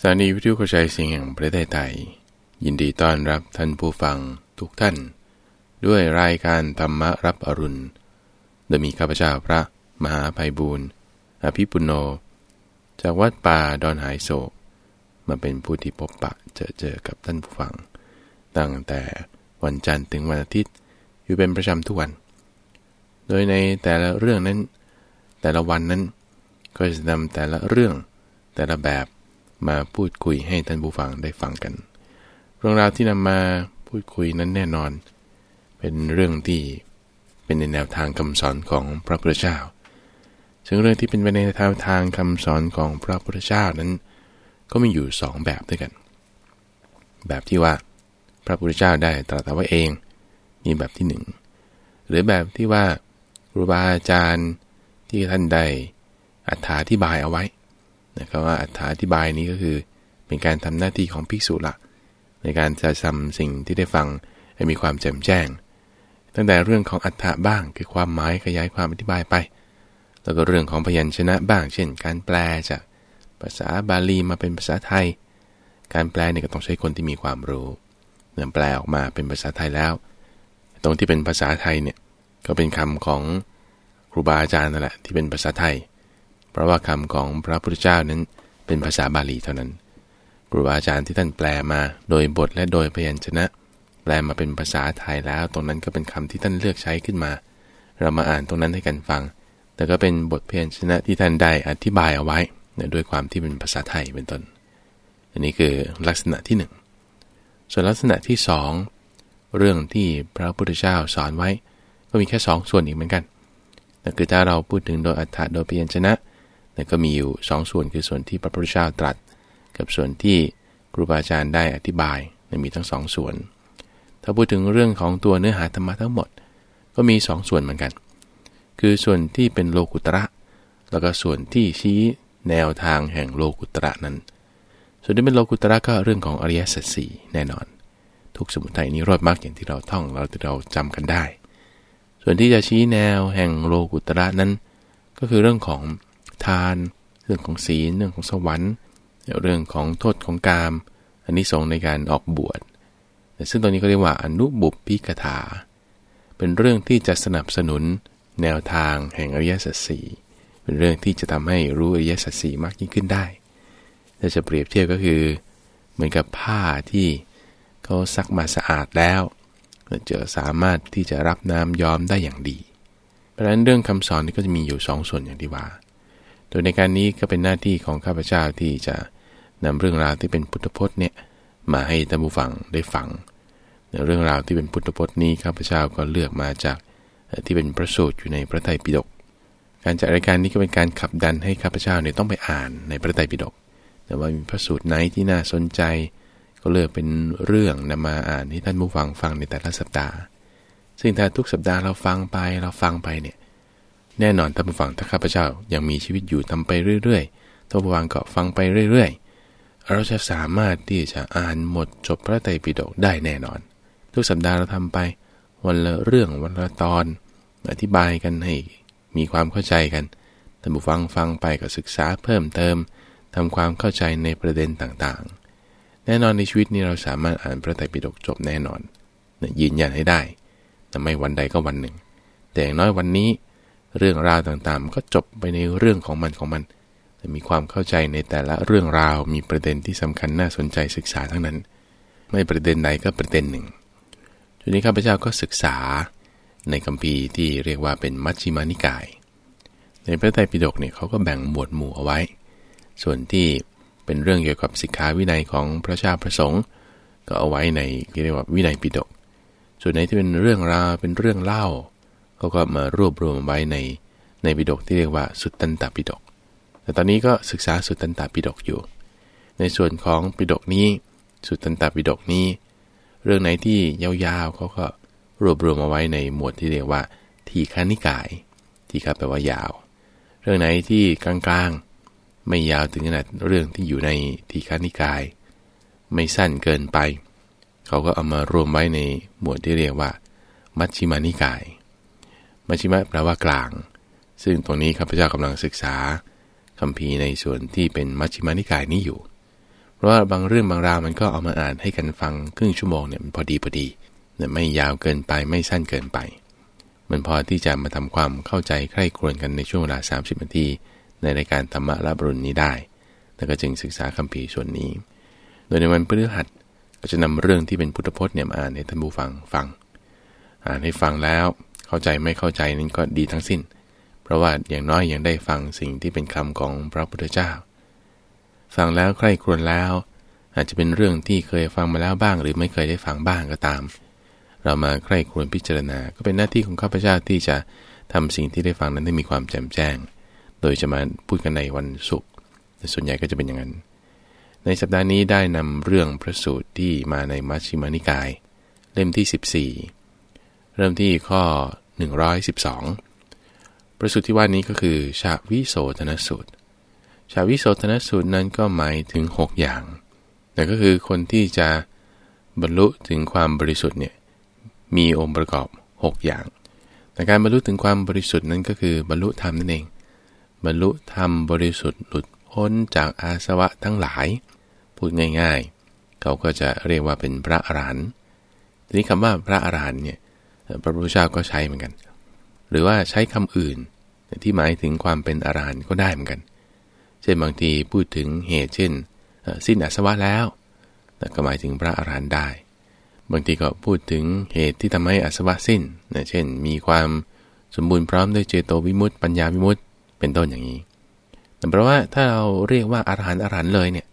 สถานีวิทยุกระจายเสียงแห่งประเทศไทย ยินดีต้อนรับท่านผู้ฟังทุกท่าน ด้วยรายการธรรมรับอรุณ โดยมีข้าพเจ้าพระมหาภัยบูรณ์อภิปุโน จากวัดป่าดอนหายโศก มาเป็นผู้ที่พบปะเจอเจอกับท่านผู้ฟัง ตั้งแต่วันจันทร์ถึงวันอาทิตย์อยู่เป็นประจำทุกวัน โดยในแต่ละเรื่องนั้น แต่ละวันนั้นก็จะนำแต่ละเรื่องแต่ละแบบ มาพูดคุยให้ท่านผู้ฟังได้ฟังกัน เรื่องราวที่นำมาพูดคุยนั้นแน่นอน เป็นเรื่องที่เป็นในแนวทางคำสอนของพระพุทธเจ้า ซึ่งเรื่องที่เป็นไปในแนวทางคำสอนของพระพุทธเจ้านั้น ก็มีอยู่สองแบบด้วยกัน แบบที่ว่า พระพุทธเจ้าได้ตรัสไว้เองนี่แบบที่หนึ่งหรือแบบที่ว่าครูบาอาจารย์ที่ท่านได้อธิบายเอาไว้ นะครับว่าอธิบายนี้ก็คือเป็นการทำหน้าที่ของภิกษุละในการจะทำสิ่งที่ได้ฟังให้มีความแจ่มแจ้ง ตั้งแต่เรื่องของอัฏฐะบ้างคือความหมายขยายความอธิบายไป แล้วก็เรื่องของพยัญชนะบ้าง เช่น การแปลจากภาษาบาลีมาเป็นภาษาไทย การแปลเนี่ยก็ต้องใช้คนที่มีความรู้เนื่อแปลออกมาเป็นภาษาไทยแล้ว ตรงที่เป็นภาษาไทยเนี่ยก็เป็นคำของครูบาอาจารย์นั่นแหละที่เป็นภาษาไทย ราะว่าคำของพระพุทธเจ้านั้นเป็นภาษาบาลีเท่านั้นครูบาอาจารย์ที่ท่านแปลมาโดยบทและโดยพยัญชนะ แปลมาเป็นภาษาไทยแล้ว ตรงนั้นก็เป็นคำที่ท่านเลือกใช้ขึ้นมา เรามาอ่านตรงนั้นให้กันฟัง แต่ก็เป็นบทพยัญชนะที่ท่านได้อธิบายเอาไว้ด้วยความที่เป็นภาษาไทยเป็นต้น อันนี้คือลักษณะที่ 1 ส่วนลักษณะที่ 2 เรื่องที่พระพุทธเจ้าสอนไว้ ก็มีแค่ 2 ส่วนอีกเหมือนกันนั่นคือถ้าเราพูดถึงโดยอัฏฐะโดยพยัญชนะ แต่ก็มีอยู่สองส่วนคือส่วนที่พระพุทธเจ้าตรัส กับส่วนที่ครูบาอาจารย์ได้อธิบายมีทั้งสองส่วน ถ้าพูดถึงเรื่องของตัวเนื้อหาธรรมะทั้งหมด ก็มีสองส่วนเหมือนกัน คือส่วนที่เป็นโลกุตระ แล้วก็ส่วนที่ชี้แนวทางแห่งโลกุตระนั้น ส่วนที่เป็นโลกุตระก็เรื่องของอริยสัจสี่แน่นอน ทุกสมุทัยนี้รอดมากอย่างที่เราท่องเราที่เราจำกันได้ ส่วนที่จะชี้แนวแห่งโลกุตระนั้น ก็คือเรื่องของ ทาน เรื่องของศีลเรื่องของสวรรค์เรื่องของโทษของกามอันนี้ส่งในการออกบวชซึ่งตรงนี้ก็เรียกว่าอนุบุพพิกถา เป็นเรื่องที่จะสนับสนุนแนวทางแห่งอริยสัจสี่เป็นเรื่องที่จะทำให้รู้อริยสัจสี่มากยิ่งขึ้นได้ถ้าจะเปรียบเทียบก็คือ เหมือนกับผ้าที่เขาซักมาสะอาดแล้วจะสามารถที่จะรับน้ำย้อมได้อย่างดี เพราะฉะนั้นเรื่องคำสอนนี่ก็จะมีอยู่สองส่วนอย่างที่ว่า โดยในการนี้ก็เป็นหน้าที่ของข้าพเจ้าที่จะนำเรื่องราวที่เป็นพุทธพจน์เนี่ยมาให้ท่านผู้ฟังได้ฟังในเรื่องราวที่เป็นพุทธพจน์นี้ข้าพเจ้าก็เลือกมาจากที่เป็นพระสูตรอยู่ในพระไตรปิฎก การจัดรายการนี้ก็เป็นการขับดันให้ข้าพเจ้าเนี่ยต้องไปอ่านในพระไตรปิฎก แต่ว่ามีพระสูตรไหนที่น่าสนใจ ก็เลือกเป็นเรื่องนำมาอ่านให้ท่านผู้ฟังฟังในแต่ละสัปดาห์ ซึ่งถ้าทุกสัปดาห์เราฟังไปเราฟังไปเนี่ย แน่นอนท่านผู้ฟังถ้าข้าพเจ้ายังมีชีวิตอยู่ทำไปเรื่อยๆท่านผู้ฟังก็ฟังไปเรื่อยๆ เราจะสามารถที่จะอ่านหมดจบพระไตรปิฎกได้แน่นอน ทุกสัปดาห์เราทำไป วันละเรื่องวันละตอน อธิบายกันให้มีความเข้าใจกันท่านผู้ฟังฟังไปก็ศึกษาเพิ่มเติมทำความเข้าใจในประเด็นต่างๆ แน่นอนในชีวิตนี้เราสามารถอ่านพระไตรปิฎกจบแน่นอนยืนยันให้ได้แต่ไม่วันใดก็วันหนึ่ง แต่อย่างน้อยวันนี้ เรื่องราวต่างๆ ก็จบไปในเรื่องของมันของมัน แต่มีความเข้าใจในแต่ละเรื่องราวมีประเด็นที่สำคัญน่าสนใจศึกษาทั้งนั้น ไม่ประเด็นใดก็ประเด็นหนึ่งทีนี้ข้าพเจ้าก็ศึกษาในคัมภีร์ที่เรียกว่าเป็นมัชฌิมานิกาย ในพระไตรปิฎกเนี่ยเขาก็แบ่งหมวดหมู่เอาไว้ ส่วนที่เป็นเรื่องเกี่ยวกับสิกขาวินัยของพระชาประสงค์ ก็เอาไว้ในเรียกว่าวินัยปิฎกส่วนไหนที่เป็นเรื่องราวเป็นเรื่องเล่า เขาก็มารวบรวมไว้ในในปิฎกที่เรียกว่าสุตตันตปิฎกแต่ตอนนี้ก็ศึกษาสุตตันตปิฎกอยู่ ในส่วนของปิฎกนี้ สุตตันตปิฎกนี้ เรื่องไหนที่ยาวๆเขาก็รวบรวมเอาไว้ในหมวดที่เรียกว่า ทีฆานิกาย ทีฆาแปลว่ายาว เรื่องไหนที่กลางๆ ไม่ยาวถึงขนาดเรื่องที่อยู่ในทีฆานิกาย ไม่สั้นเกินไป เขาก็เอามารวมไว้ในหมวดที่เรียกว่า มัชฌิมานิกาย มัชฌิมะแปลว่ากลาง ซึ่งตรงนี้ข้าพเจ้ากำลังศึกษาคำพีในส่วนที่เป็นมัชฌิมานิกายนี้อยู่ เพราะว่าบางเรื่องบางราวมันก็เอามาอ่านให้กันฟังครึ่งชั่วโมงเนี่ยมันพอดีพอดีเนี่ยไม่ยาวเกินไปไม่สั้นเกินไป มันพอที่จะมาทำความเข้าใจใคร่ครวญกันในช่วงเวลา 30นาทีในรายการธรรมะละบรุนนี้ได้ แล้วก็จึงศึกษาคัมภีร์ส่วนนี้ โดยในวันพฤหัสก็จะนำเรื่องที่เป็นพุทธพจน์เนี่ยมาอ่านให้ท่านผู้ฟังฟัง อ่านให้ฟังแล้ว เข้าใจไม่เข้าใจนั้นก็ดีทั้งสิ้น เพราะว่าอย่างน้อยยังได้ฟังสิ่งที่เป็นคำของพระพุทธเจ้า ฟังแล้วใคร่ครวญแล้ว อาจจะเป็นเรื่องที่เคยฟังมาแล้วบ้าง หรือไม่เคยได้ฟังบ้างก็ตาม เรามาใคร่ครวญพิจารณา ก็เป็นหน้าที่ของข้าพเจ้าที่จะทำสิ่งที่ได้ฟังนั้นให้มีความแจ่มแจ้ง โดยจะมาพูดกันในวันศุกร์ส่วนใหญ่ก็จะเป็นอย่างนั้น ในสัปดาห์นี้ได้นำเรื่องพระสูตรที่มาในมัชฌิมานิกาย เล่มที่ 14 เริ่มที่ข้อ 112 ประสูตรที่ว่านี้ก็คือ ชาวิโสธนสูตร ชาวิโสธนสูตรนั้นก็หมายถึง 6 อย่างแต่ก็คือคนที่จะบรรลุถึงความบริสุทธิ์เนี่ยมีองค์ประกอบ 6 อย่าง แต่การบรรลุถึงความบริสุทธิ์นั้นก็คือบรรลุธรรมนั่นเอง บรรลุธรรมบริสุทธิ์หลุดพ้นจากอาสวะทั้งหลาย พูดง่ายๆ เขาก็จะเรียกว่าเป็นพระอรหันต์ทีนี้คำว่าพระอรหันต์เนี่ย พระพุทธเจ้าก็ใช้เหมือนกัน หรือว่าใช้คำอื่นที่หมายถึงความเป็นอรหันต์ก็ได้เหมือนกัน เช่นบางทีพูดถึงเหตุเช่น สิ้นอาสวะแล้วก็หมายถึงพระอรหันต์ได้ บางทีก็พูดถึงเหตุที่ทำให้อาสวะสิ้นนะเช่น มีความสมบูรณ์พร้อมด้วยเจโตวิมุตต์ปัญญาวิมุตต์เป็นต้นอย่างนี้แต่เพราะว่าถ้าเราเรียกว่าอรหันต์อรหันต์เลยเนี่ย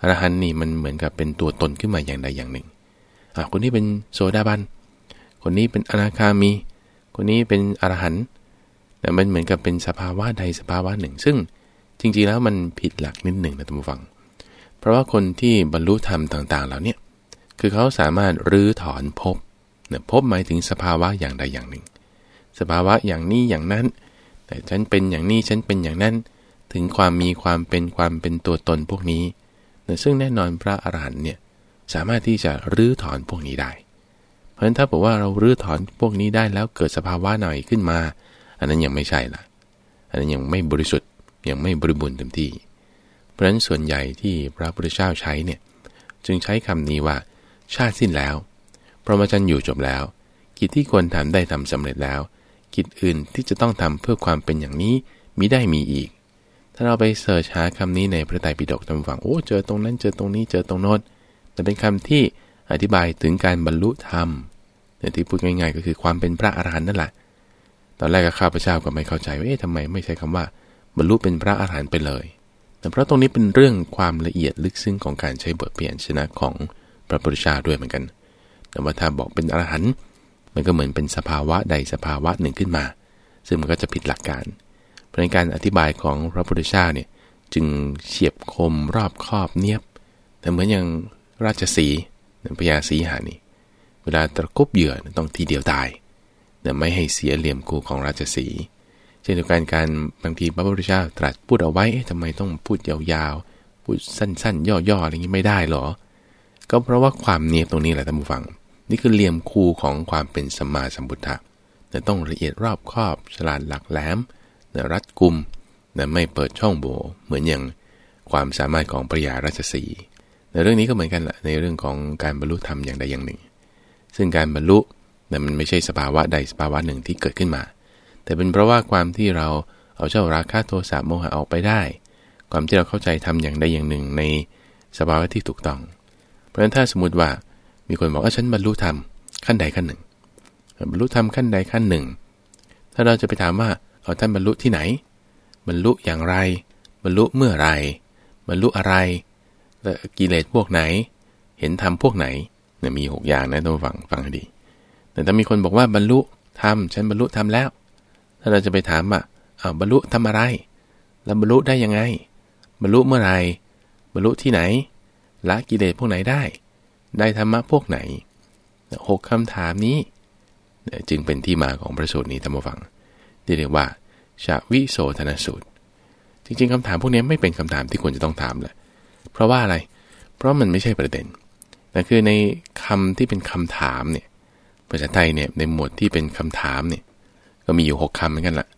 อรหันต์นี่มันเหมือนกับเป็นตัวตนขึ้นมาอย่างใดอย่างหนึ่งคนนี้เป็นโซดาบัน คนนี้เป็นอนาคามี คนนี้เป็นอรหันต์แต่มันเหมือนกับเป็นสภาวะใดสภาวะหนึ่ง ซึ่งจริงๆแล้วมันผิดหลักนิดหนึ่งนะท่านผู้ฟัง เพราะว่าคนที่บรรลุธรรมต่างๆเหล่านี้คือเขาสามารถรื้อถอนภพนี่ยภพหมายถึงสภาวะอย่างใดอย่างหนึ่ง สภาวะอย่างนี้อย่างนั้น แต่ฉันเป็นอย่างนี้ฉันเป็นอย่างนั้น ถึงความมีความเป็นความเป็นตัวตนพวกนี้ซึ่งแน่นอนพระอรหันต์เนี่ยสามารถที่จะรื้อถอนพวกนี้ได้ เพราะฉะนั้นถ้าบอกว่าเรารื้อถอนพวกนี้ได้แล้วเกิดสภาวะหน่อยขึ้นมา อันนั้นยังไม่ใช่ละอันนั้นยังไม่บริสุทธิ์ยังไม่บริบูรณ์เต็มที่ เพราะฉะนั้นส่วนใหญ่ที่พระพุทธเจ้าใช้เนี่ยจึงใช้คำนี้ว่าชาติสิ้นแล้วพรหมจรรย์อยู่จบแล้ว กิจที่ควรทำได้ทำสำเร็จแล้ว กิจอื่นที่จะต้องทำเพื่อความเป็นอย่างนี้มิได้มีอีก ถ้าเราไปเสิร์ชหาคำนี้ในพระไตรปิฎกตามฝังโอ้เจอตรงนั้นเจอตรงนี้เจอตรงโน้นแต่เป็นคำที่ อธิบายถึงการบรรลุธรรมแต่ที่พูดง่ายๆ ก็คือความเป็นพระอรหันต์นั่นแหละ ตอนแรกก็ข้าพเจ้าก็ไม่เข้าใจว่าเอ๊ะทำไมไม่ใช้คำว่า บรรลุเป็นพระอรหันต์ไปเลย แต่เพราะตรงนี้เป็นเรื่องความละเอียดลึกซึ้งของการใช้บทเปลี่ยนชนะของพระพุทธเจ้าด้วยเหมือนกัน แต่ว่าถ้าบอกเป็นอรหันต์มันก็เหมือนเป็นสภาวะใดสภาวะหนึ่งขึ้นมา ซึ่งมันก็จะผิดหลักการในการอธิบายของพระพุทธเจ้าเนี่ยจึงเฉียบคมรอบคอบเนียบ แต่เหมือนอย่างราชสี พญาสีหานี่ เวลาตะกบเหยื่อต้องทีเดียวตายแต่ไม่ให้เสียเหลี่ยมคู่ของราชสีเช่นเดียวกันการบางทีพระพุทธเจ้าตรัสพูดเอาไว้ทำไมต้องพูดยาวๆ พูดสั้นๆ ย่อๆอะไรอย่างนี้ไม่ได้หรอ ก็เพราะว่าความเนียบตรงนี้แหละท่านผู้ฟัง นี่คือเหลี่ยมคูของความเป็นสัมมาสัมพุทธะแต่ต้องละเอียดรอบคอบฉลาดหลักแหลมรัดกุมนะไม่เปิดช่องโหว่เหมือนอย่างความสามารถของปริยาราชสี ในเรื่องนี้ก็เหมือนกันแหละในเรื่องของการบรรลุธรรมอย่างใดอย่างหนึ่ง ซึ่งการบรรลุนะมันไม่ใช่สภาวะใดสภาวะหนึ่งที่เกิดขึ้นมา แต่เป็นเพราะว่าความที่เราเอาเจ้าราคะโทสะโมหะออกไปได้ ความที่เราเข้าใจทำอย่างใดอย่างหนึ่งในสภาวะที่ถูกต้อง เพราะฉะนั้นถ้าสมมติว่ามีคนบอกว่าฉันบรรลุธรรมขั้นใดขั้นหนึ่ง บรรลุธรรมขั้นใดขั้นหนึ่ง ถ้าเราจะไปถามว่าเอาท่านบรรลุที่ไหน บรรลุอย่างไร บรรลุเมื่อไร บรรลุอะไร กิเลสพวกไหน เห็นธรรมพวกไหนเนี่ยมีหกอย่างนะต้องฟังฟังให้ดี แต่ถ้ามีคนบอกว่าบรรลุธรรมฉันบรรลุธรรมแล้ว ถ้าเราจะไปถามว่าอ้าวบรรลุทำอะไร แล้วบรรลุได้ยังไง บรรลุเมื่อไรบรรลุที่ไหน ละกิเลสพวกไหนได้ ได้ธรรมะพวกไหนหกคำถามนี้จึงเป็นที่มาของพระสูตรนี้ท่านผู้ฟัง ที่เรียกว่าชาวิโสธนสูตร จริงๆคำถามพวกนี้ไม่เป็นคำถามที่ควรจะต้องถามแหละ เพราะว่าอะไร เพราะมันไม่ใช่ประเด็นแต่คือในคำที่เป็นคำถามเนี่ยภาษาไทยเนี่ยในหมวดที่เป็นคำถามเนี่ยก็มีอยู่หกคำเหมือนกันละ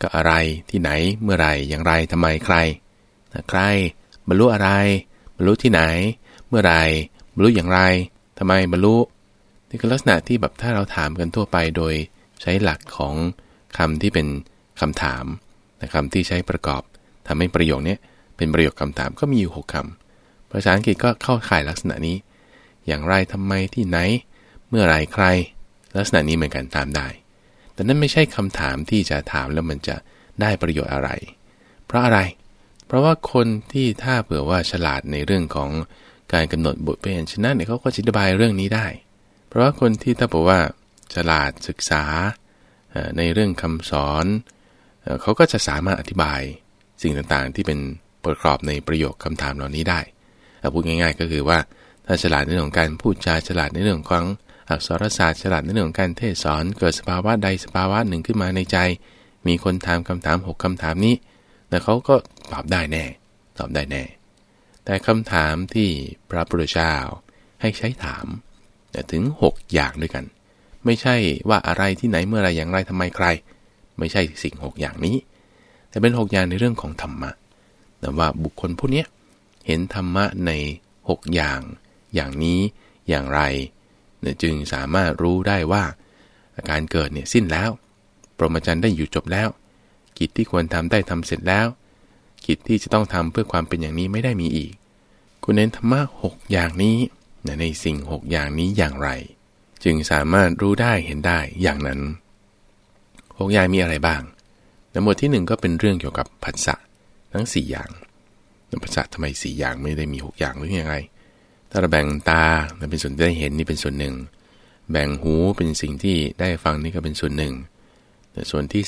ก็อะไรที่ไหนเมื่อไรอย่างไรทำไมใครใครบรรลุอะไร บรรลุที่ไหน เมื่อไรบรรลุอย่างไรทำไมบรรลุนี่คือลักษณะที่แบบถ้าเราถามกันทั่วไปโดยใช้หลักของคำที่เป็นคำถามนะคำที่ใช้ประกอบทำให้ประโยคนี้ เป็นประโยคคำถามก็มีอยู่หกคำภาษาอังกฤษก็เข้าข่ายลักษณะนี้ อย่างไรทำไมที่ไหน เมื่อไรใคร ลักษณะนี้เหมือนกันตามได้ แต่นั่นไม่ใช่คำถามที่จะถามแล้วมันจะได้ประโยชน์อะไร เพราะอะไร เพราะว่าคนที่ถ้าเผื่อว่าฉลาดในเรื่องของการกำหนดบทเพลงชนะเนี่ยเขาก็จะอธิบายเรื่องนี้ได้ เพราะว่าคนที่ถ้าบอกว่าฉลาดศึกษาในเรื่องคำสอน เขาก็จะสามารถอธิบายสิ่งต่างๆที่เป็น ประกอบในประโยคคำถามเหล่านี้ได้พูดง่าย ๆ ก็คือว่าถ้าฉลาดในเรื่องของการพูดจาฉลาดในเรื่องของอักษรศาสตร์ฉลาดในเรื่องของการเทศสอน เกิดสภาวะใดสภาวะหนึ่งขึ้นมาในใจ มีคนถามคำถาม 6คำถามนี้แต่เขาก็ตอบได้แน่ ตอบได้แน่ แต่คำถามที่พระพุทธเจ้าให้ใช้ถามถึง 6 อย่างด้วยกัน ไม่ใช่ว่าอะไรที่ไหนเมื่อไรอย่างไรทำไมใคร ไม่ใช่สิ่ง 6 อย่างนี้ แต่เป็น 6 อย่างในเรื่องของธรรมะ แต่ว่าบุคคลผู้นี้เห็นธรรมะใน 6 อย่าง อย่างนี้อย่างไรจึงสามารถรู้ได้ว่า อาการเกิดเนี่ยสิ้นแล้ว ปรมจันได้อยู่จบแล้ว กิจที่ควรทำได้ทำเสร็จแล้ว กิจที่จะต้องทำเพื่อความเป็นอย่างนี้ไม่ได้มีอีก คุณเน้นธรรมะหอย่างนี้ในสิ่ง 6 อย่างนี้อย่างไร จึงสามารถรู้ได้เห็นได้อย่างนั้นหกอย่างมีอะไรบ้างในหมวดที่ 1 ก็เป็นเรื่องเกี่ยวกับผัสสะ ทั้ง 4 อย่างผัสสะทำไม4อย่างไม่ได้มี 6 อย่างหรือยังไง ถ้าเราแบ่งตาเป็นส่วนที่ได้เห็นนี่เป็นส่วนหนึ่ง แบ่งหูเป็นสิ่งที่ได้ฟังนี่ก็เป็นส่วนหนึ่ง แต่ส่วนที่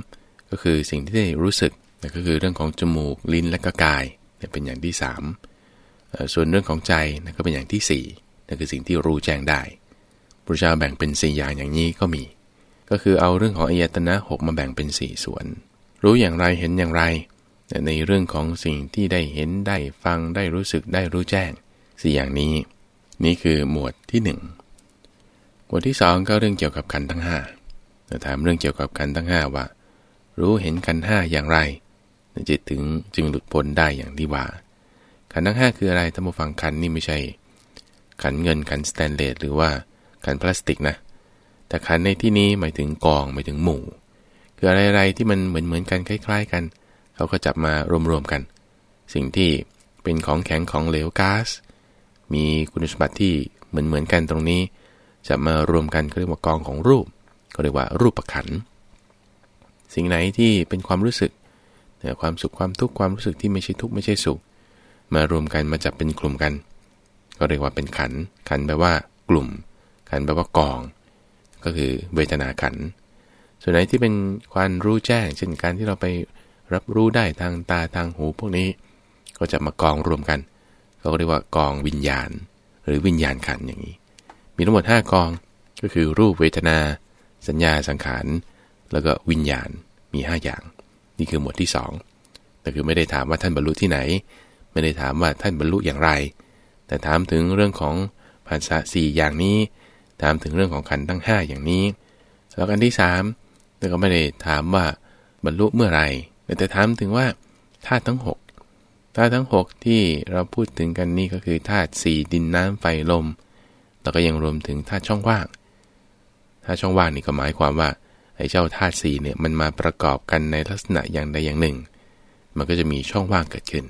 3 ก็คือสิ่งที่ได้รู้สึกก็คือเรื่องของจมูกลิ้นและก็กายเป็นอย่างที่ 3 ส่วนเรื่องของใจก็เป็นอย่างที่4นั่นคือสิ่งที่รู้แจ้งได้พระเจ้าแบ่งเป็น4อย่างอย่างนี้ก็มี ก็คือเอาเรื่องของอายตนะหมาแบ่งเป็น 4 ส่วน รู้อย่างไรเห็นอย่างไร ในเรื่องของสิ่งที่ได้เห็นได้ฟังได้รู้สึกได้รู้แจ้งสี่อย่างนี้ นี่คือหมวดที่หนึ่งหมวดที่สองก็เรื่องเกี่ยวกับขันทั้งห้าถามเรื่องเกี่ยวกับขันทั้งห้าว่า รู้เห็นขันห้าอย่างไรจิตถึงจึงหลุดพ้นได้อย่างที่ว่าขันทั้งห้าคืออะไรท่านผู้ฟังขันนี่ไม่ใช่ ขันเงินขันสแตนเลสหรือว่าขันพลาสติกนะแต่ขันในที่นี้หมายถึงกองหมายถึงหมู่ คืออะไรๆที่มันเหมือนเหมือนกันคล้าย ๆ กัน เขาก็จับมารวมๆกัน สิ่งที่เป็นของแข็งของเหลวก๊าซมีคุณสมบัติที่เหมือนเหมือนกันตรงนี้ จะมารวมกันเรียกว่ากองของรูป ก็เรียกว่ารูปประขัน สิ่งไหนที่เป็นความรู้สึกแต่ความสุขความทุกข์ความรู้สึกที่ไม่ใช่ทุกข์ไม่ใช่สุข มารวมกันมาจับเป็นกลุ่มกัน ก็เรียกว่าเป็นขัน ขันแปลว่ากลุ่ม ขันแปลว่ากอง ก็คือเวทนาขัน ส่วนไหนที่เป็นความรู้แจ้งเช่นการที่เราไป รับรู้ได้ทางตาทางหูพวกนี้ ก็จะมากองรวมกันเราก็เรียกว่ากองวิญญาณ หรือวิญญาณขันอย่างนี้ มีทั้งหมด 5 กองก็คือรูปเวทนา สัญญาสังขารแล้วก็วิญญาณมี 5 อย่าง นี่คือหมวดที่ 2 แต่คือไม่ได้ถามว่าท่านบรรลุที่ไหน ไม่ได้ถามว่าท่านบรรลุอย่างไร แต่ถามถึงเรื่องของภาษาสี่อย่างนี้ ถามถึงเรื่องของขันทั้ง 5 อย่างนี้แล้วกันที่3แต่ก็ไม่ได้ถามว่าบรรลุเมื่อไร แต่ถามถึงว่าธาตุทั้ง6ธาตุทั้ง 6 ที่เราพูดถึงกันนี่ก็คือธาตุสี่ดินน้ำไฟลม แล้วก็ยังรวมถึงธาตุช่องว่างธาตุช่องว่างนี่ก็หมายความว่าไอ้เจ้าธาตุสี่เนี่ยมันมาประกอบกันในลักษณะอย่างใดอย่างหนึ่ง มันก็จะมีช่องว่างเกิดขึ้น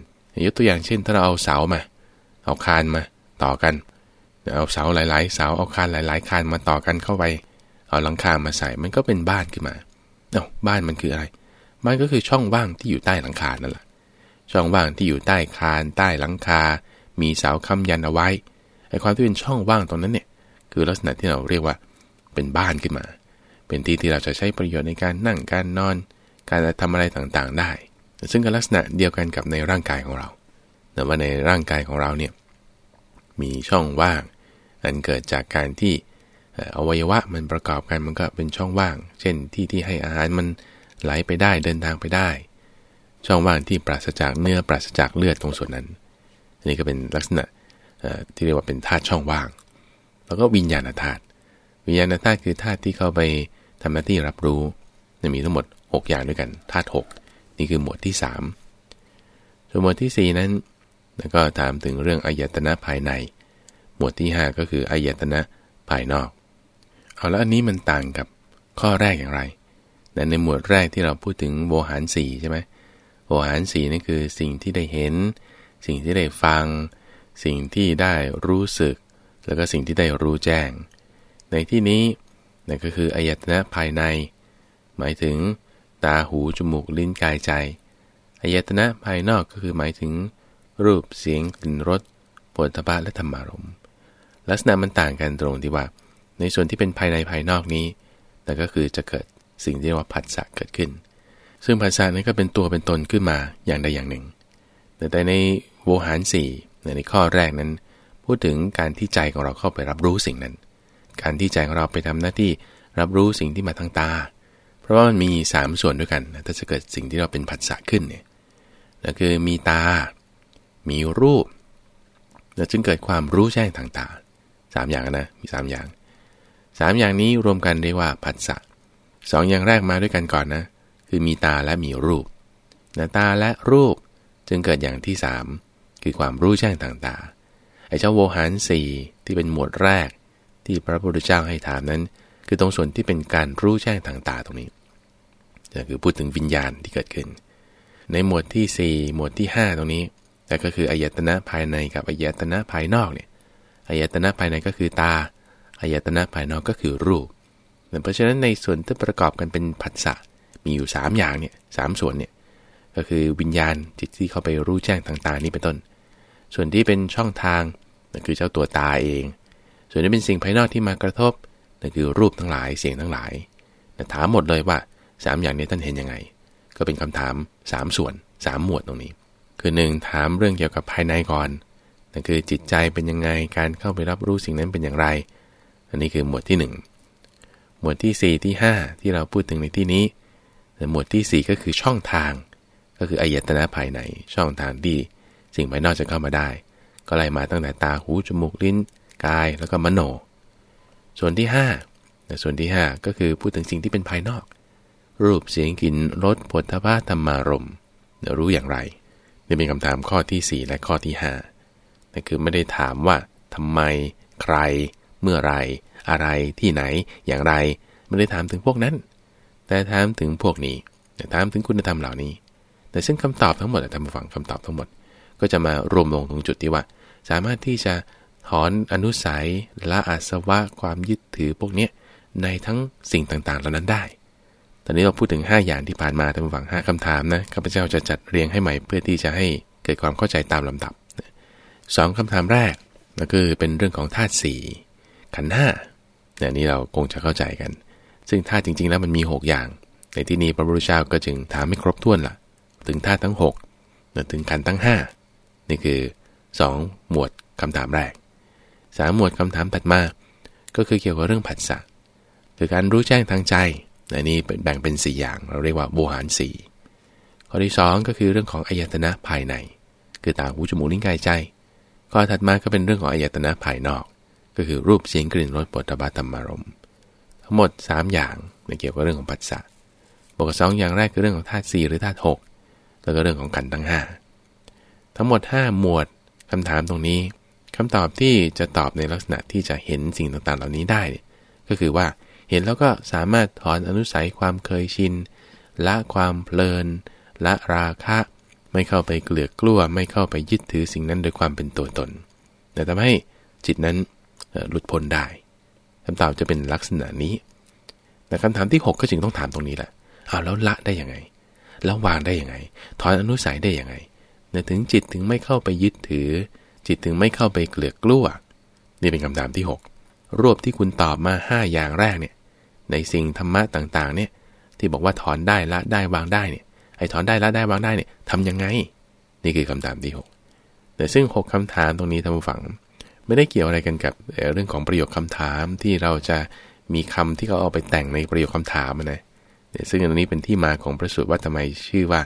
ยกตัวอย่างเช่น ถ้าเราเอาเสามา เอาคานมาต่อกันเอาเสาหลาย ๆ เสาเอาคานหลาย ๆ คานมาต่อกันเข้าไป เอาหลังคามาใส่มันก็เป็นบ้านขึ้นมาเอ้าบ้านมันคืออะไร บ้านก็คือช่องว่างที่อยู่ใต้หลังคานั่นแหละช่องว่างที่อยู่ใต้คานใต้หลังคา มีเสาค้ำยันเอาไว้ไอ้ความที่เป็นช่องว่างตรงนั้นเนี่ยคือลักษณะที่เราเรียกว่าเป็นบ้านขึ้นมา เป็นที่ที่เราจะใช้ประโยชน์ในการนั่งการนอน การทำอะไรต่างๆได้ ซึ่งก็ลักษณะเดียวกันกับในร่างกายของเราแต่ว่าในร่างกายของเราเนี่ยมีช่องว่าง อันเกิดจากการที่อวัยวะมันประกอบกันมันก็เป็นช่องว่าง เช่นที่ที่ให้อาหารมัน ไหลไปได้เดินทางไปได้ ช่องว่างที่ปราศจากเนื้อปราศจากเลือดตรงส่วนนั้น อันนี้ก็เป็นลักษณะที่เรียกว่าเป็นธาตุช่องว่าง แล้วก็วิญญาณธาตุวิญญาณธาตุคือธาตุที่เข้าไปทำหน้าที่รับรู้จะมีทั้งหมด 6 อย่างด้วยกันธาตุ6นี่คือหมวดที่ 3 ส่วนหมวดที่ 4 นั้นแล้วก็ถามถึงเรื่องอายตนะภายใน หมวดที่ 5 ก็คืออายตนะภายนอก เอาแล้วอันนี้มันต่างกับข้อแรกอย่างไร แต่ในหมวดแรกที่เราพูดถึงโวหารสีใช่ไหมโวหารสีนี่คือสิ่งที่ได้เห็น สิ่งที่ได้ฟัง สิ่งที่ได้รู้สึก แล้วก็สิ่งที่ได้รู้แจ้ง ในที่นี้นั่นก็คืออายตนะภายใน หมายถึงตาหูจมูกลิ้นกายใจอายตนะภายนอกก็คือหมายถึง รูปเสียงกลิ่นรสปวดทพะและธรรมารมลักษณะมันต่างกันตรงที่ว่า ในส่วนที่เป็นภายในภายนอกนี้แต่ก็คือจะเกิด สิ่งที่เรียกว่าผัสสะเกิดขึ้น ซึ่งผัสสะนั้นก็เป็นตัวเป็นตนขึ้นมาอย่างใดอย่างหนึ่ง แต่ในโวหารสี่ในข้อแรกนั้น พูดถึงการที่ใจของเราเข้าไปรับรู้สิ่งนั้น การที่ใจของเราไปทำหน้าที่รับรู้สิ่งที่มาทางตา เพราะว่ามันมี 3 ส่วนด้วยกันถ้าจะเกิดสิ่งที่เราเป็นผัสสะขึ้นเนี่ยนั่นคือมีตา มีรูปแล้วจึงเกิดความรู้แจ้งทางตาสามอย่างนะมีสามอย่างสามอย่างนี้รวมกันเรียกว่าผัสสะ สองอย่างแรกมาด้วยกันก่อนนะ คือมีตาและมีรูปนะตาและรูปจึงเกิดอย่างที่สามคือความรู้แจ้งทางตาไอ้เจ้าโวหารสี่ที่เป็นหมวดแรก ที่พระพุทธเจ้าให้ถามนั้น คือตรงส่วนที่เป็นการรู้แจ้งทางตาตรงนี้ก็คือพูดถึงวิญญาณที่เกิดขึ้น ในหมวดที่ 4 หมวดที่ 5 ตรงนี้แต่ก็คืออายตนะภายในกับอายตนะภายนอกเนี่ยอายตนะภายในก็คือตาอายตนะภายนอกก็คือรูป เพราะฉะนั้นในส่วนที่ประกอบกันเป็นผัสสะมีอยู่ 3 อย่างเนี่ยสส่วนเนี่ยก็คือวิญญาณจิตที่เข้าไปรู้แจ้งต่างๆนี้เป็นต้น ส่วนที่เป็นช่องทางนั่นคือเจ้าตัวตาเอง ส่วนที่เป็นสิ่งภายนอกที่มากระทบนั่นคือรูปทั้งหลายเสียงทั้งหลายถามหมดเลยว่า 3 อย่างนี้ท่านเห็นยังไง ก็เป็นคำถาม 3 ส่วน 3 หมวดตรงนี้ คือ 1 ถามเรื่องเกี่ยวกับภายในก่อนนั่นคือจิตใจเป็นยังไงการเข้าไปรับรู้สิ่งนั้นเป็นอย่างไร อันนี้คือหมวดที่ 1 หมวดที่ 4 ที่ 5 ที่เราพูดถึงในที่นี้แต่หมวดที่ 4 ก็คือช่องทาง ก็คืออายตนะภายในช่องทางที่สิ่งภายนอกจะเข้ามาได้ ก็ไล่มาตั้งแต่ตาหูจมูกลิ้นกายแล้วก็มโน ส่วนที่5แต่ส่วนที่ 5 ก็คือพูดถึงสิ่งที่เป็นภายนอก รูปเสียงกลิ่นรสผลทพะธรรมารมรู้อย่างไรนี่เป็นคำถามข้อที่ 4 และข้อที่5นั่นคือไม่ได้ถามว่าทำไมใคร เมื่อไร อะไรที่ไหนอย่างไร ไม่ได้ถามถึงพวกนั้น แต่ถามถึงพวกนี้แต่ถามถึงคุณธรรมเหล่านี้ แต่ซึ่งคำตอบทั้งหมดท่านผู้ฟังคำตอบทั้งหมด ก็จะมารวมลงตรงจุดที่ว่า สามารถที่จะถอนอนุสัยละอาสวะความยึดถือพวกนี้ในทั้งสิ่งต่างๆเหล่านั้นได้ ตอนนี้เราพูดถึง 5 อย่างที่ผ่านมาท่านผู้ฟัง5คำถามนะข้าพเจ้าจะจัดเรียงให้ใหม่เพื่อที่จะให้เกิดความเข้าใจตามลำดับสองคำถามแรกก็คือเป็นเรื่องของธาตุสีขันห้า เนี่ยนี้เราคงจะเข้าใจกัน ซึ่งธาตุจริง ๆ แล้วมันมี 6 อย่าง ในที่นี้พระพุทธเจ้าก็จึงถามไม่ครบถ้วนละ่ะ ถึงธาตุทั้ง6ถึงขันทั้ง 5 นี่คือ 2 หมวดคำถามแรกสามหมวดคำถามถัดมา ก็คือเกี่ยวกับเรื่องผัสสะคือการรู้แจ้งทางใจอันนี้แบ่งเป็น4อย่างเราเรียกว่าโบหารสี่ข้อที่ 2 ก็คือเรื่องของอายตนะภายใน คือตาหูจมูกลิ้นกายใจ ข้อถัดมาก็เป็นเรื่องของอายตนะภายนอก ก็คือรูปเสียงกลิ่นรสปุถะบาธรรมารมทั้งหมด 3 อย่างในเกี่ยวกับเรื่องของปัสสะบวกสองอย่างแรกคือเรื่องของธาตุสี่หรือธาตุหกแล้วก็เรื่องของกันทั้ง 5 ทั้งหมด 5 หมวดคำถามตรงนี้คำตอบที่จะตอบในลักษณะที่จะเห็นสิ่งต่างๆ เหล่านี้ได้ ก็คือว่าเห็นแล้วก็สามารถถอนอนุสัยความเคยชินละความเพลินละราคะ ไม่เข้าไปเกลือกกลั้ว ไม่เข้าไปยึดถือสิ่งนั้นโดยความเป็นตัวตน แต่ทำให้จิตนั้น หลุดพ้นได้คำตอบจะเป็นลักษณะนี้แต่คำถามที่ 6 ก็จึงต้องถามตรงนี้แหละเอาแล้วละได้ยังไง แล้ววางได้ยังไง ถอนอนุสัยได้ยังไงเนี่ยถึงจิตถึงไม่เข้าไปยึดถือ จิตถึงไม่เข้าไปเกลือกกลั้วนี่เป็นคำถามที่ 6 รวบที่คุณตอบมา 5 อย่างแรกเนี่ยในสิ่งธรรมะต่างๆเนี่ยที่บอกว่าถอนได้ละได้วางได้เนี่ยไอ้ถอนได้ละได้วางได้เนี่ยทำยังไง นี่คือคำถามที่ 6 แต่ซึ่ง 6คำถามตรงนี้ท่านผู้ฟัง ไม่ได้เกี่ยวอะไรกันกับเรื่องของประโยคคำถามที่เราจะมีคำที่เขาเอาไปแต่งในประโยคคำถามนะซึ่งอันนี้เป็นที่มาของพระสูตรว่าทำไมชื่อว่า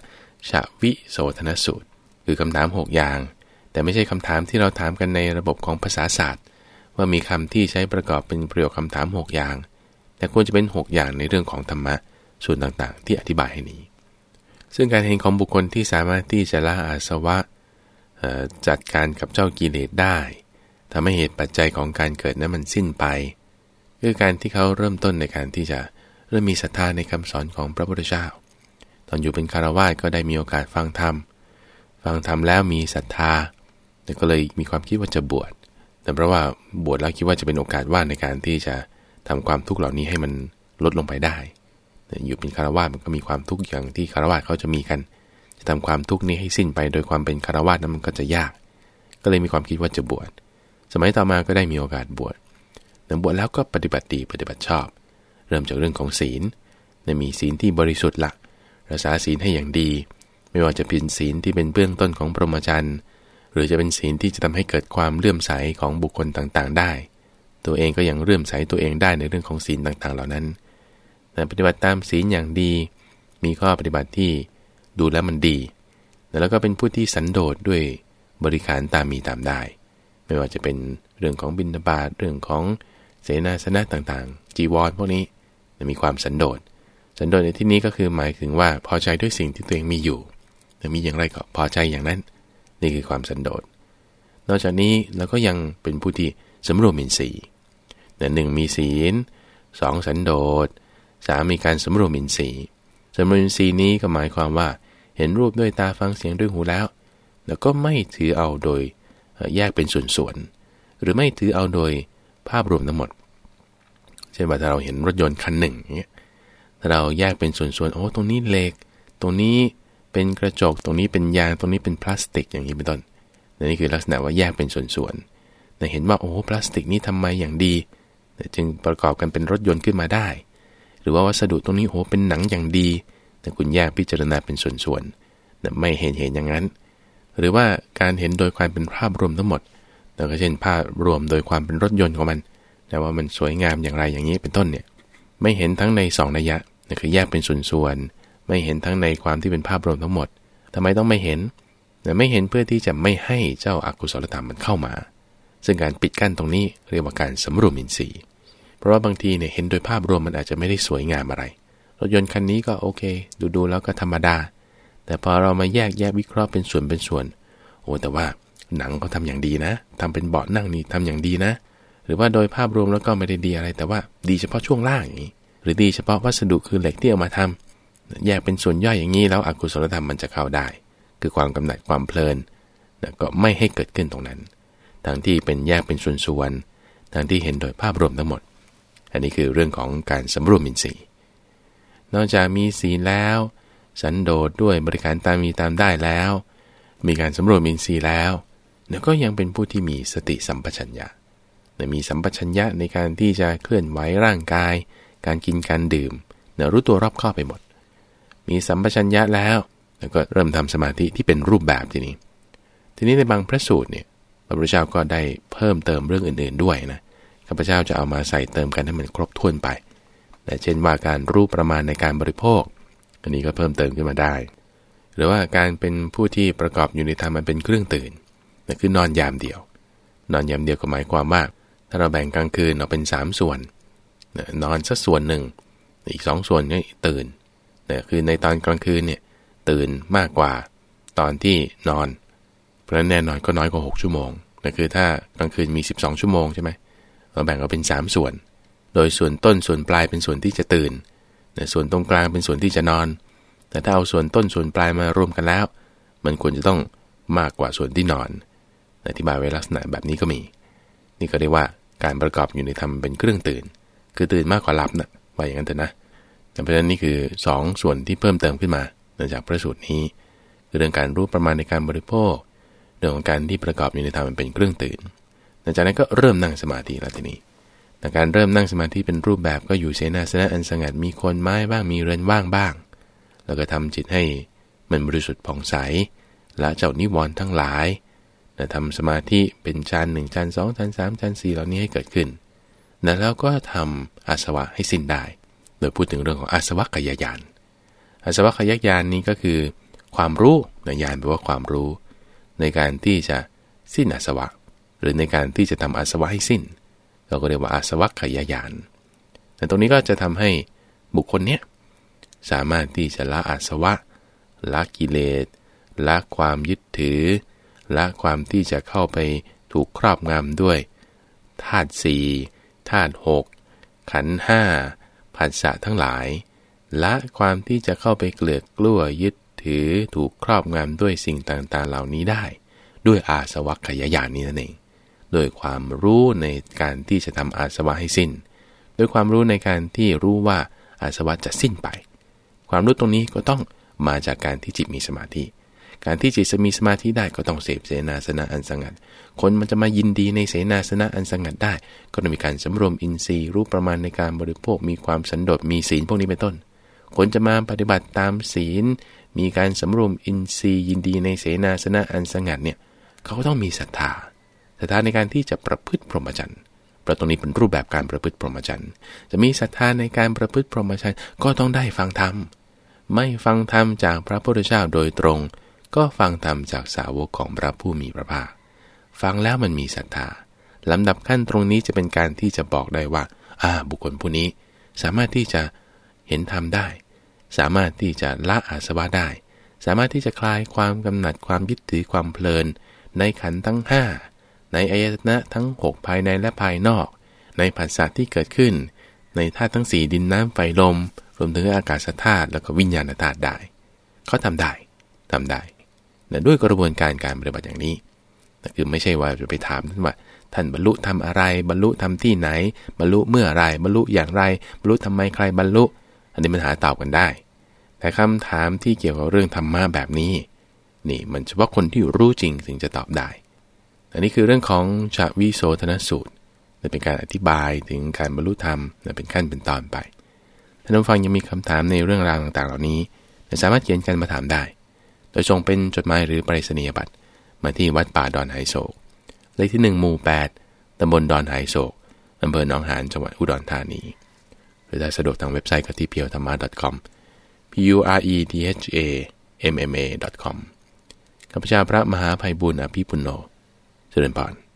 ชาวิโสธนสูตร คือคำถาม 6 อย่าง แต่ไม่ใช่คำถามที่เราถามกันในระบบของภาษาศาสตร์ ว่ามีคำที่ใช้ประกอบเป็นประโยคคำถาม 6 อย่าง แต่ควรจะเป็น 6 อย่างในเรื่องของธรรมะส่วนต่างๆ ที่อธิบายให้นี้ ซึ่งการเห็นของบุคคลที่สามารถที่จะละอาสวะจัดการกับเจ้ากิเลสได้ ทำให้เหตุปัจจัยของการเกิดนั้นมันสิ้นไป คือการที่เขาเริ่มต้นในการที่จะเริ่มมีศรัทธาในคำสอนของพระพุทธเจ้า ตอนอยู่เป็นคารวาสก็ได้มีโอกาสฟังธรรม ฟังธรรมแล้วมีศรัทธา แต่ก็เลยมีความคิดว่าจะบวช แต่เพราะว่าบวชแล้วคิดว่าจะเป็นโอกาสว่างในการที่จะทำความทุกข์เหล่านี้ให้มันลดลงไปได้ อยู่เป็นคารวาสมันก็มีความทุกข์อย่างที่คารวาสเขาจะมีกัน จะทำความทุกข์นี้ให้สิ้นไป โดยความเป็นคารวาสนั้นมันก็จะยาก ก็เลยมีความคิดว่าจะบวช สมัยต่อมาก็ได้มีโอกาสบวชแต่บวชแล้วก็ปฏิบัติดีปฏิบัติชอบ เริ่มจากเรื่องของศีลมีศีลที่บริสุทธิ์ละรักษาศีลให้อย่างดี ไม่ว่าจะเป็นศีลที่เป็นเบื้องต้นของพรหมจรรย์หรือจะเป็นศีลที่จะทำให้เกิดความเลื่อมใสของบุคคลต่างๆ ได้ ตัวเองก็ยังเลื่อมใสตัวเองได้ในเรื่องของศีลต่างๆ เหล่านั้น แต่ปฏิบัติตามศีลอย่างดี มีข้อปฏิบัติที่ดูแล้วมันดี แล้วก็เป็นผู้ที่สันโดษด้วยบริการตามมีตามได้ ไม่ว่าจะเป็นเรื่องของบิณฑบาตเรื่องของเสนาสนะต่างๆ จีวรพวกนี้มีความสันโดษ สันโดษในที่นี้ก็คือหมายถึงว่าพอใจด้วยสิ่งที่ตัวเองมีอยู่แต่มีอย่างไรก็พอใจอย่างนั้น นี่คือความสันโดษ นอกจากนี้เราก็ยังเป็นผู้ที่สำรวมอินทรีย์หนึ่งมีศีลสองสันโดษสามมีการสำรวมอินทรีย์สำรวมอินทรีย์นี้ก็หมายความว่าเห็นรูปด้วยตาฟังเสียงด้วยหูแล้ว แล้วก็ไม่ถือเอาโดย แยกเป็นส่วนๆ หรือไม่ถือเอาโดยภาพรวมทั้งหมด เช่นว่าถ้าเราเห็นรถยนต์คันหนึ่งเงี้ย ถ้าเราแยกเป็นส่วนๆ โอ้ ตรงนี้เหล็ก ตรงนี้เป็นกระจก ตรงนี้เป็นยาง ตรงนี้เป็นพลาสติก อย่างนี้เป็นต้นนี่คือลักษณะว่าแยกเป็นส่วนๆแต่เห็นว่าโอ้ พลาสติกนี้ทำมาอย่างดี จึงประกอบกันเป็นรถยนต์ขึ้นมาได้ หรือว่าวัสดุตรงนี้โอ้ เป็นหนังอย่างดี แต่คุณแยกพิจารณาเป็นส่วนๆ ไม่เห็นเห็นอย่างนั้น หรือว่าการเห็นโดยความเป็นภาพรวมทั้งหมดแล้วก็เช่นภาพรวมโดยความเป็นรถยนต์ของมัน แต่ว่ามันสวยงามอย่างไรอย่างนี้เป็นต้นเนี่ย ไม่เห็นทั้งใน2นัยยะคือแยกเป็นส่วนๆ ไม่เห็นทั้งในความที่เป็นภาพรวมทั้งหมดทำไมต้องไม่เห็น แต่ไม่เห็นเพื่อที่จะไม่ให้เจ้าอากุศลธรรมมันเข้ามา ซึ่งการปิดกั้นตรงนี้เรียกว่าการสำรวมอินทรีย์ เพราะว่าบางทีเนี่ยเห็นโดยภาพรวมมันอาจจะไม่ได้สวยงามอะไร รถยนต์คันนี้ก็โอเค ดูดูแล้วก็ธรรมดา แต่พอเรามาแยกแยกวิเคราะห์เป็นส่วนเป็นส่วน โอ้แต่ว่าหนังเขาทาอย่างดีนะทำเป็นเบาะนั่งนี่ทำอย่างดีนะ หรือว่าโดยภาพรวมแล้วก็ไม่ได้ดีอะไร แต่ว่าดีเฉพาะช่วงล่างอย่างนี้ หรือดีเฉพาะวัสดุคือเหล็กที่เอามาทำแยกเป็นส่วนย่อยอย่างนี้แล้วอกุศลธรรมมันจะเข้าได้ คือความกำหนัดความเพลินนะก็ไม่ให้เกิดขึ้นตรงนั้นทั้งที่เป็นแยกเป็นส่วนๆทั้งที่เห็นโดยภาพรวมทั้งหมด อันนี้คือเรื่องของการสำรวมอินทรีย์ นอกจากมีศีลแล้ว สันโดษด้วยบริการตามมีตามได้แล้ว มีการสำรวมอินทรีย์แล้วแล้วก็ยังเป็นผู้ที่มีสติสัมปชัญญะมีสัมปชัญญะในการที่จะเคลื่อนไหวร่างกาย การกินการดื่มเนรู้ตัวรอบคอบไปหมด มีสัมปชัญญะแล้ว แล้วก็เริ่มทำสมาธิที่เป็นรูปแบบทีนี้ ทีนี้ในบางพระสูตรเนี่ยพระพุทธเจ้าก็ได้เพิ่มเติมเรื่องอื่น ๆด้วยนะข้าพเจ้าจะเอามาใส่เติมกันให้มันครบถ้วนไปแต่เช่นว่าการรู้ประมาณในการบริโภค อันนี้ก็เพิ่มเติมขึ้นมาได้ หรือว่าการเป็นผู้ที่ประกอบอยู่ในธรรมมันเป็นเครื่องตื่นนั่นคือนอนยามเดียว นอนยามเดียวก็หมายความว่า ถ้าเราแบ่งกลางคืนออกเป็น 3 ส่วน นอนสักส่วนหนึ่ง อีก 2 ส่วนนี่ตื่นนะคือในตอนกลางคืนเนี่ยตื่นมากกว่าตอนที่นอน เพราะนั้นแน่นอนก็น้อยกว่า 6 ชั่วโมงนะคือถ้ากลางคืนมี 12 ชั่วโมงใช่ไหมเราแบ่งออกเป็น 3 ส่วน โดยส่วนต้นส่วนปลายเป็นส่วนที่จะตื่น ส่วนตรงกลางเป็นส่วนที่จะนอน แต่ถ้าเอาส่วนต้นส่วนปลายมารวมกันแล้ว มันควรจะต้องมากกว่าส่วนที่นอนอธิบายไว้ลักษณะแบบนี้ก็มี นี่ก็เรียกว่าการประกอบอยู่ในธรรมเป็นเครื่องตื่น คือตื่นมากกว่าหลับนะว่าอย่างนั้นเถอะนะเพราะฉะนั้นนี่คือ 2 ส่วนที่เพิ่มเติมขึ้นมาเนื่องจากพระสูตรนี้คือเรื่องการรู้ประมาณในการบริโภค เรื่องของการที่ประกอบอยู่ในธรรมเป็นเครื่องตื่นหลังจากนั้นก็เริ่มนั่งสมาธิแล้วทีนี้ แต่การเริ่มนั่งสมาธิเป็นรูปแบบก็อยู่เสนาสนะอันสงัดมีคนไม้บ้างมีเรือนว่างบ้าง แล้วก็ทำจิตให้มันบริสุทธิ์ผ่องใสละเจ้านิวรณ์ทั้งหลายแต่ทำสมาธิเป็นชั้นหนึ่งชั้นสองชั้นสามชั้นสี่เหล่านี้ให้เกิดขึ้นแล้วก็ทำอาสวะให้สิ้นได้ โดยพูดถึงเรื่องของอาสวัคยายาน อาสวัคยายานนี้ก็คือความรู้นยานแปลว่าความรู้ ในการที่จะสิ้นอาสวะ หรือในการที่จะทำอาสวะให้สิ้น เราก็เรียกว่าอาสวัคขยายาน แต่ตรงนี้ก็จะทำให้บุคคลเนี้ยสามารถที่จะละอาสวะ ละกิเลส ละความยึดถือ ละความที่จะเข้าไปถูกครอบงำด้วยธาตุสี่ธาตุหกขันห้าผัสสะทั้งหลาย ละความที่จะเข้าไปเกลือกกลั้วยึดถือถูกครอบงำด้วยสิ่งต่างๆ เหล่านี้ได้ ด้วยอาสวัคขยายานนี้นั่นเอง โดยความรู้ในการที่จะทำอาสวะให้สิ้น โดยความรู้ในการที่รู้ว่าอาสวะจะสิ้นไป ความรู้ตรงนี้ก็ต้องมาจากการที่จิตมีสมาธิ การที่จิตจะมีสมาธิได้ก็ต้องเสพเสนาสนะอันสงัด คนมันจะมายินดีในเสนาสนะอันสงัดได้ ก็ต้องมีการสำรวมอินทรีย์รู้ประมาณในการบริโภค มีความสันโดษ มีศีลพวกนี้เป็นต้น คนจะมาปฏิบัติตามศีล มีการสำรวมอินทรีย์ยินดีในเสนาสนะอันสงัดเนี่ย เขาก็ต้องมีศรัทธา ศรัทธาในการที่จะประพฤติพรหมจรรย์เพราะตรงนี้เป็นรูปแบบการประพฤติพรหมจรรย์ จะมีศรัทธาในการประพฤติพรหมจรรย์ก็ต้องได้ฟังธรรม ไม่ฟังธรรมจากพระพุทธเจ้าโดยตรง ก็ฟังธรรมจากสาวกของพระผู้มีพระภาค ฟังแล้วมันมีศรัทธาลำดับขั้นตรงนี้จะเป็นการที่จะบอกได้ว่า อ่า บุคคลผู้นี้ สามารถที่จะเห็นธรรมได้ สามารถที่จะละอาสวะได้ สามารถที่จะคลายความกำหนัดความยึดถือความเพลิน ในขันธ์ทั้ง5 ในอายตนะทั้ง 6 ภายในและภายนอก ในผัสสะที่เกิดขึ้น ในธาตุทั้ง 4 ดินน้ำไฟลม รวมถึงอากาศธาตุแล้วก็วิญญาณธาตุได้ เขาทำได้ทำได้แต่ด้วยกระบวนการการปฏิบัติอย่างนี้แต่คือไม่ใช่ว่าจะไปถามท่านว่า ท่านบรรลุทำอะไร บรรลุทำที่ไหน บรรลุเมื่อไรบรรลุอย่างไร บรรลุทำไมใครบรรลุ อันนี้มันหาตอบกันได้ แต่คำถามที่เกี่ยวกับเรื่องธรรมะแบบนี้ นี่มันเฉพาะคนที่รู้จริงถึงจะตอบได้ อันนี้คือเรื่องของชาวิโสธนสูตรเป็นการอธิบายถึงการบรรลุธรรมเป็นขั้นเป็นตอนไปท่านผู้ฟังยังมีคำถามในเรื่องราวต่างๆ เหล่านี้สามารถเขียนกันมาถามได้ โดยส่งเป็นจดหมายหรือปริศนียบัตรมาที่วัดป่าดอนไฮโศก เลขที่ 1 หมู่ 8 ตำบลดอนไฮโศกอำเภอหนองหานจังหวัดอุดรธานี หรือถ้าสะดวกทางเว็บไซต์ก็ที่เพียวธรรมะ .com p u r e t h a m m a com ข้าพเจ้าพระมหาภัยบุญอภิปุโน เจริญพร